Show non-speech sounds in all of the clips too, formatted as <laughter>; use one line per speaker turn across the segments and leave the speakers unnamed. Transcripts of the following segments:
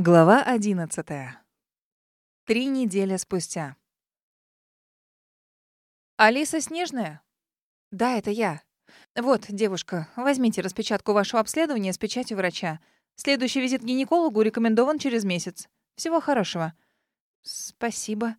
Глава одиннадцатая. Три недели спустя. «Алиса Снежная?» «Да, это я. Вот, девушка, возьмите распечатку вашего обследования с печатью врача. Следующий визит к гинекологу рекомендован через месяц. Всего хорошего». «Спасибо».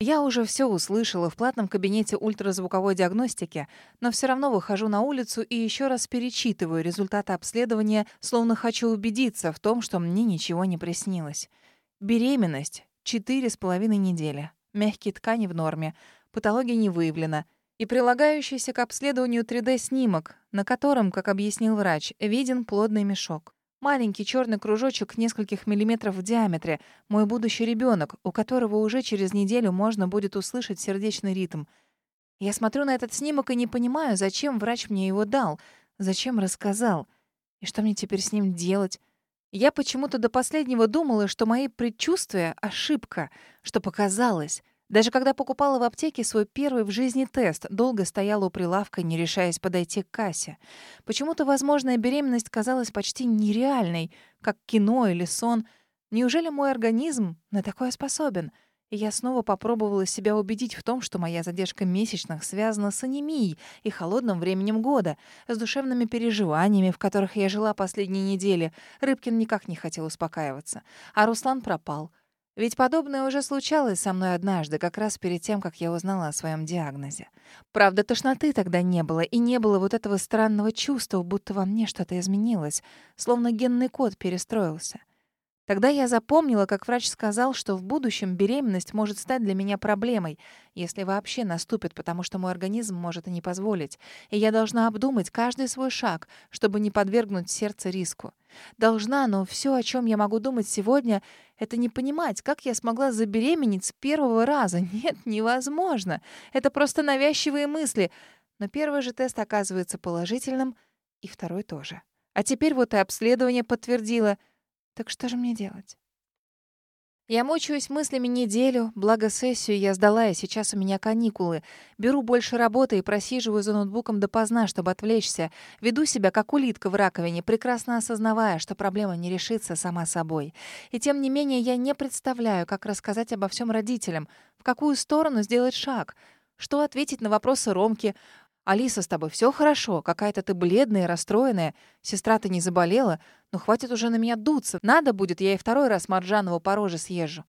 Я уже все услышала в платном кабинете ультразвуковой диагностики, но все равно выхожу на улицу и еще раз перечитываю результаты обследования, словно хочу убедиться в том, что мне ничего не приснилось. Беременность — четыре с половиной недели. Мягкие ткани в норме. Патология не выявлена. И прилагающийся к обследованию 3D-снимок, на котором, как объяснил врач, виден плодный мешок. Маленький черный кружочек нескольких миллиметров в диаметре. Мой будущий ребенок, у которого уже через неделю можно будет услышать сердечный ритм. Я смотрю на этот снимок и не понимаю, зачем врач мне его дал, зачем рассказал. И что мне теперь с ним делать? Я почему-то до последнего думала, что мои предчувствия — ошибка, что показалось. Даже когда покупала в аптеке свой первый в жизни тест, долго стояла у прилавка, не решаясь подойти к кассе. Почему-то возможная беременность казалась почти нереальной, как кино или сон. Неужели мой организм на такое способен? И я снова попробовала себя убедить в том, что моя задержка месячных связана с анемией и холодным временем года, с душевными переживаниями, в которых я жила последние недели. Рыбкин никак не хотел успокаиваться. А Руслан пропал. Ведь подобное уже случалось со мной однажды, как раз перед тем, как я узнала о своем диагнозе. Правда, тошноты тогда не было, и не было вот этого странного чувства, будто во мне что-то изменилось, словно генный код перестроился. Тогда я запомнила, как врач сказал, что в будущем беременность может стать для меня проблемой, если вообще наступит, потому что мой организм может и не позволить. И я должна обдумать каждый свой шаг, чтобы не подвергнуть сердце риску. Должна, но все, о чем я могу думать сегодня, это не понимать, как я смогла забеременеть с первого раза. <laughs> Нет, невозможно. Это просто навязчивые мысли. Но первый же тест оказывается положительным, и второй тоже. А теперь вот и обследование подтвердило — так что же мне делать? Я мучаюсь мыслями неделю, благо сессию я сдала, и сейчас у меня каникулы. Беру больше работы и просиживаю за ноутбуком допоздна, чтобы отвлечься. Веду себя как улитка в раковине, прекрасно осознавая, что проблема не решится сама собой. И тем не менее я не представляю, как рассказать обо всем родителям, в какую сторону сделать шаг, что ответить на вопросы Ромки, «Алиса, с тобой все хорошо, какая-то ты бледная расстроенная. Сестра-то не заболела, но хватит уже на меня дуться. Надо будет, я и второй раз Марджанову по роже съезжу».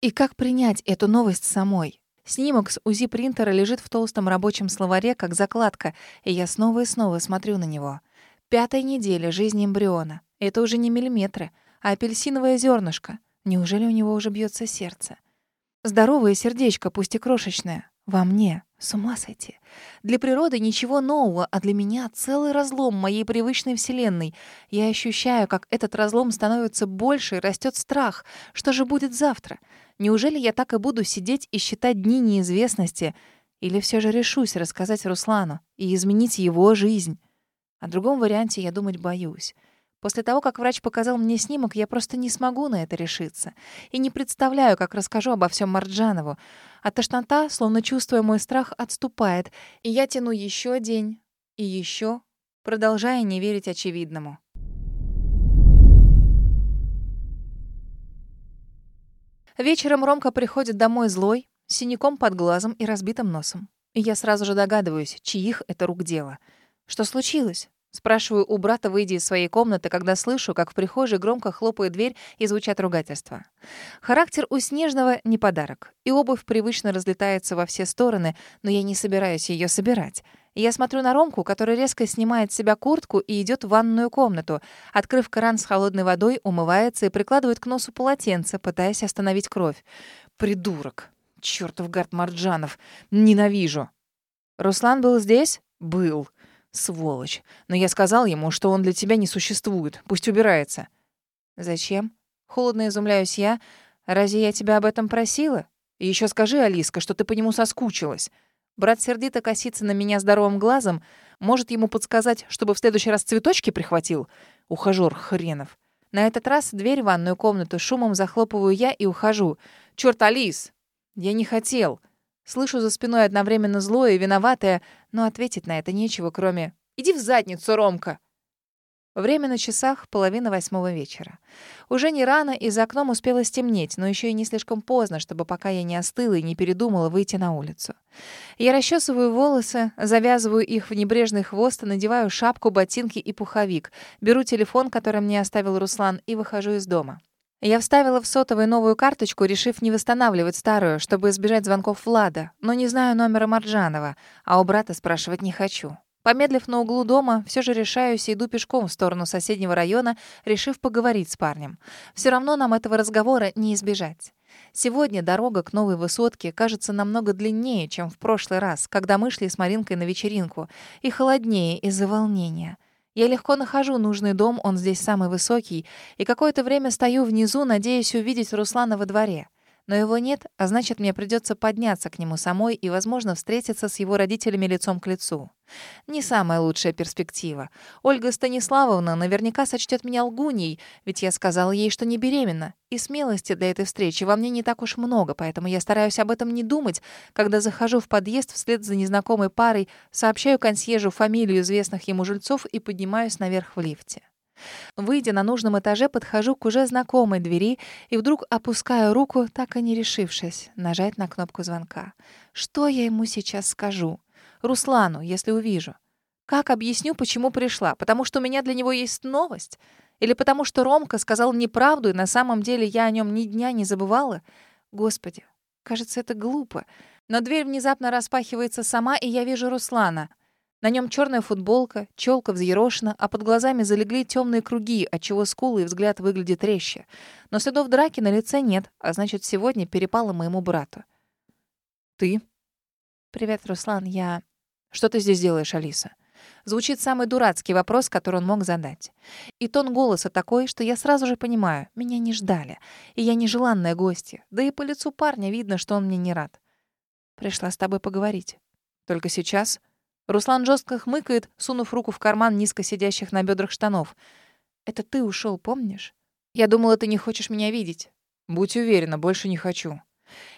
И как принять эту новость самой? Снимок с УЗИ-принтера лежит в толстом рабочем словаре, как закладка, и я снова и снова смотрю на него. Пятая неделя жизни эмбриона. Это уже не миллиметры, а апельсиновое зернышко. Неужели у него уже бьется сердце? Здоровое сердечко, пусть и крошечное. Во мне. С ума сойти. Для природы ничего нового, а для меня целый разлом моей привычной вселенной. Я ощущаю, как этот разлом становится больше и растет страх. Что же будет завтра? Неужели я так и буду сидеть и считать дни неизвестности? Или все же решусь рассказать Руслану и изменить его жизнь? О другом варианте я думать боюсь. После того, как врач показал мне снимок, я просто не смогу на это решиться. И не представляю, как расскажу обо всем Марджанову. А тошнота, словно чувствуя мой страх, отступает. И я тяну еще день и еще, продолжая не верить очевидному. Вечером Ромка приходит домой злой, синяком под глазом и разбитым носом. И я сразу же догадываюсь, чьих это рук дело. Что случилось? Спрашиваю у брата, выйдя из своей комнаты, когда слышу, как в прихожей громко хлопает дверь и звучат ругательства. Характер у Снежного не подарок, и обувь привычно разлетается во все стороны, но я не собираюсь ее собирать. Я смотрю на Ромку, который резко снимает с себя куртку и идет в ванную комнату. Открыв кран с холодной водой, умывается и прикладывает к носу полотенце, пытаясь остановить кровь. «Придурок! Чёртов Гард Марджанов! Ненавижу!» «Руслан был здесь?» «Был!» Сволочь. Но я сказал ему, что он для тебя не существует. Пусть убирается. Зачем? Холодно изумляюсь я. Разве я тебя об этом просила? Еще скажи, Алиска, что ты по нему соскучилась. Брат сердито косится на меня здоровым глазом. Может ему подсказать, чтобы в следующий раз цветочки прихватил? Ухажёр хренов. На этот раз дверь в ванную комнату шумом захлопываю я и ухожу. Чёрт, Алис! Я не хотел. Слышу за спиной одновременно злое и виноватое, но ответить на это нечего, кроме «Иди в задницу, Ромка!» Время на часах половина восьмого вечера. Уже не рано, и за окном успело стемнеть, но еще и не слишком поздно, чтобы пока я не остыла и не передумала выйти на улицу. Я расчесываю волосы, завязываю их в небрежный хвост надеваю шапку, ботинки и пуховик, беру телефон, который мне оставил Руслан, и выхожу из дома. Я вставила в сотовый новую карточку, решив не восстанавливать старую, чтобы избежать звонков Влада, но не знаю номера Марджанова, а у брата спрашивать не хочу. Помедлив на углу дома, все же решаюсь и иду пешком в сторону соседнего района, решив поговорить с парнем. Все равно нам этого разговора не избежать. Сегодня дорога к новой высотке кажется намного длиннее, чем в прошлый раз, когда мы шли с Маринкой на вечеринку, и холоднее из-за волнения. Я легко нахожу нужный дом, он здесь самый высокий, и какое-то время стою внизу, надеясь увидеть Руслана во дворе. Но его нет, а значит, мне придется подняться к нему самой и, возможно, встретиться с его родителями лицом к лицу. Не самая лучшая перспектива. Ольга Станиславовна наверняка сочтет меня лгуней, ведь я сказала ей, что не беременна. И смелости для этой встречи во мне не так уж много, поэтому я стараюсь об этом не думать, когда захожу в подъезд вслед за незнакомой парой, сообщаю консьержу фамилию известных ему жильцов и поднимаюсь наверх в лифте. Выйдя на нужном этаже, подхожу к уже знакомой двери и вдруг опускаю руку, так и не решившись, нажать на кнопку звонка. Что я ему сейчас скажу? Руслану, если увижу. Как объясню, почему пришла? Потому что у меня для него есть новость? Или потому что Ромка сказал неправду, и на самом деле я о нем ни дня не забывала? Господи, кажется, это глупо. Но дверь внезапно распахивается сама, и я вижу Руслана — на нем черная футболка, челка взъерошена, а под глазами залегли темные круги, отчего скулы и взгляд выглядит резче. Но следов драки на лице нет, а значит, сегодня перепало моему брату. «Ты?» «Привет, Руслан, я...» «Что ты здесь делаешь, Алиса?» Звучит самый дурацкий вопрос, который он мог задать. И тон голоса такой, что я сразу же понимаю, меня не ждали, и я нежеланная гостья. Да и по лицу парня видно, что он мне не рад. Пришла с тобой поговорить. Только сейчас Руслан жестко хмыкает, сунув руку в карман низко сидящих на бедрах штанов. «Это ты ушел, помнишь? Я думала, ты не хочешь меня видеть». «Будь уверена, больше не хочу».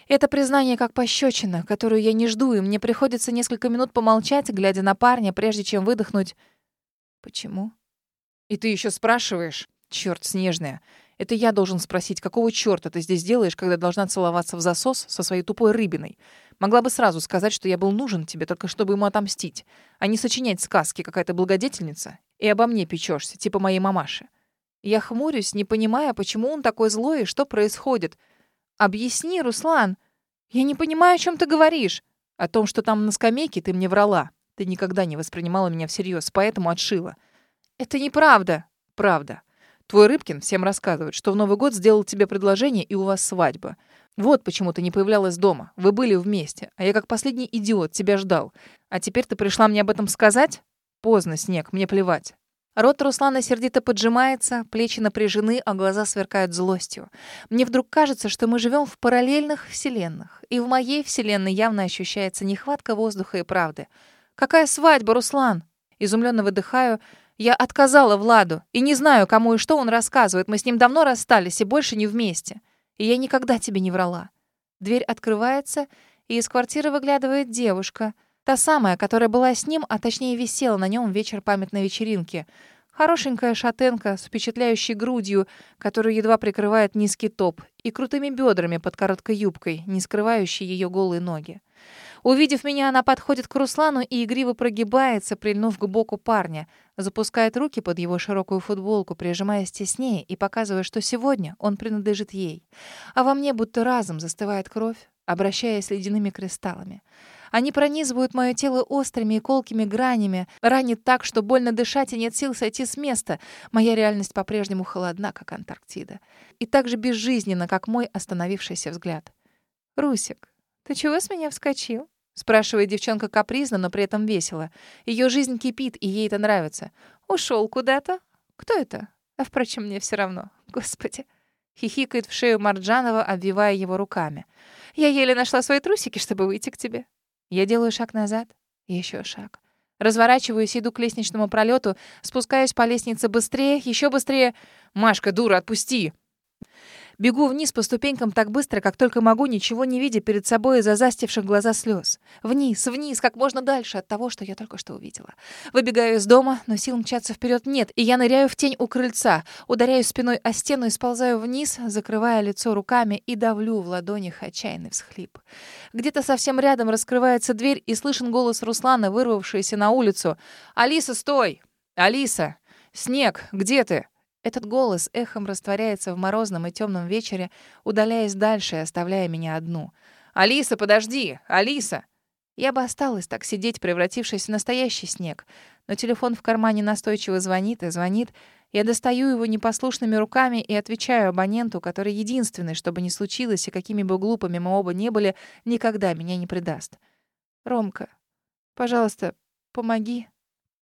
Это признание как пощечина, которую я не жду, и мне приходится несколько минут помолчать, глядя на парня, прежде чем выдохнуть. «Почему?» «И ты еще спрашиваешь?» «Черт, снежная. Это я должен спросить, какого черта ты здесь делаешь, когда должна целоваться в засос со своей тупой рыбиной? Могла бы сразу сказать, что я был нужен тебе, только чтобы ему отомстить, а не сочинять сказки, какая то благодетельница, и обо мне печешься, типа моей мамаши. Я хмурюсь, не понимая, почему он такой злой и что происходит. Объясни, Руслан. Я не понимаю, о чем ты говоришь. О том, что там на скамейке ты мне врала. Ты никогда не воспринимала меня всерьез, поэтому отшила. Это неправда. Правда. Твой Рыбкин всем рассказывает, что в Новый год сделал тебе предложение, и у вас свадьба. Вот почему ты не появлялась дома. Вы были вместе, а я как последний идиот тебя ждал. А теперь ты пришла мне об этом сказать? Поздно, Снег, мне плевать. Рот Руслана сердито поджимается, плечи напряжены, а глаза сверкают злостью. Мне вдруг кажется, что мы живем в параллельных вселенных, и в моей вселенной явно ощущается нехватка воздуха и правды. «Какая свадьба, Руслан?» Изумленно выдыхаю — я отказала Владу, и не знаю, кому и что он рассказывает. Мы с ним давно расстались и больше не вместе. И я никогда тебе не врала. Дверь открывается, и из квартиры выглядывает девушка. Та самая, которая была с ним, а точнее висела на нем вечер памятной вечеринки. Хорошенькая шатенка с впечатляющей грудью, которую едва прикрывает низкий топ, и крутыми бедрами под короткой юбкой, не скрывающей ее голые ноги. Увидев меня, она подходит к Руслану и игриво прогибается, прильнув к боку парня, запускает руки под его широкую футболку, прижимаясь теснее и показывая, что сегодня он принадлежит ей. А во мне будто разом застывает кровь, обращаясь ледяными кристаллами. Они пронизывают мое тело острыми и колкими гранями, ранят так, что больно дышать и нет сил сойти с места. Моя реальность по-прежнему холодна, как Антарктида. И так же безжизненна, как мой остановившийся взгляд. «Русик, ты чего с меня вскочил?» Спрашивает девчонка капризно, но при этом весело. Ее жизнь кипит, и ей это нравится. Ушел куда-то? Кто это? А, впрочем, мне все равно. Господи. Хихикает в шею Марджанова, обвивая его руками. Я еле нашла свои трусики, чтобы выйти к тебе. Я делаю шаг назад. Еще шаг. Разворачиваюсь, иду к лестничному пролету, спускаюсь по лестнице быстрее, еще быстрее. «Машка, дура, отпусти!» Бегу вниз по ступенькам так быстро, как только могу, ничего не видя перед собой из-за застивших глаза слез. Вниз, вниз, как можно дальше от того, что я только что увидела. Выбегаю из дома, но сил мчаться вперед нет, и я ныряю в тень у крыльца, ударяю спиной о стену и сползаю вниз, закрывая лицо руками и давлю в ладонях отчаянный всхлип. Где-то совсем рядом раскрывается дверь, и слышен голос Руслана, вырвавшийся на улицу. «Алиса, стой! Алиса! Снег, где ты?» Этот голос эхом растворяется в морозном и темном вечере, удаляясь дальше и оставляя меня одну. «Алиса, подожди! Алиса!» Я бы осталась так сидеть, превратившись в настоящий снег. Но телефон в кармане настойчиво звонит и звонит. Я достаю его непослушными руками и отвечаю абоненту, который единственный, что бы ни случилось, и какими бы глупыми мы оба не были, никогда меня не предаст. «Ромка, пожалуйста, помоги».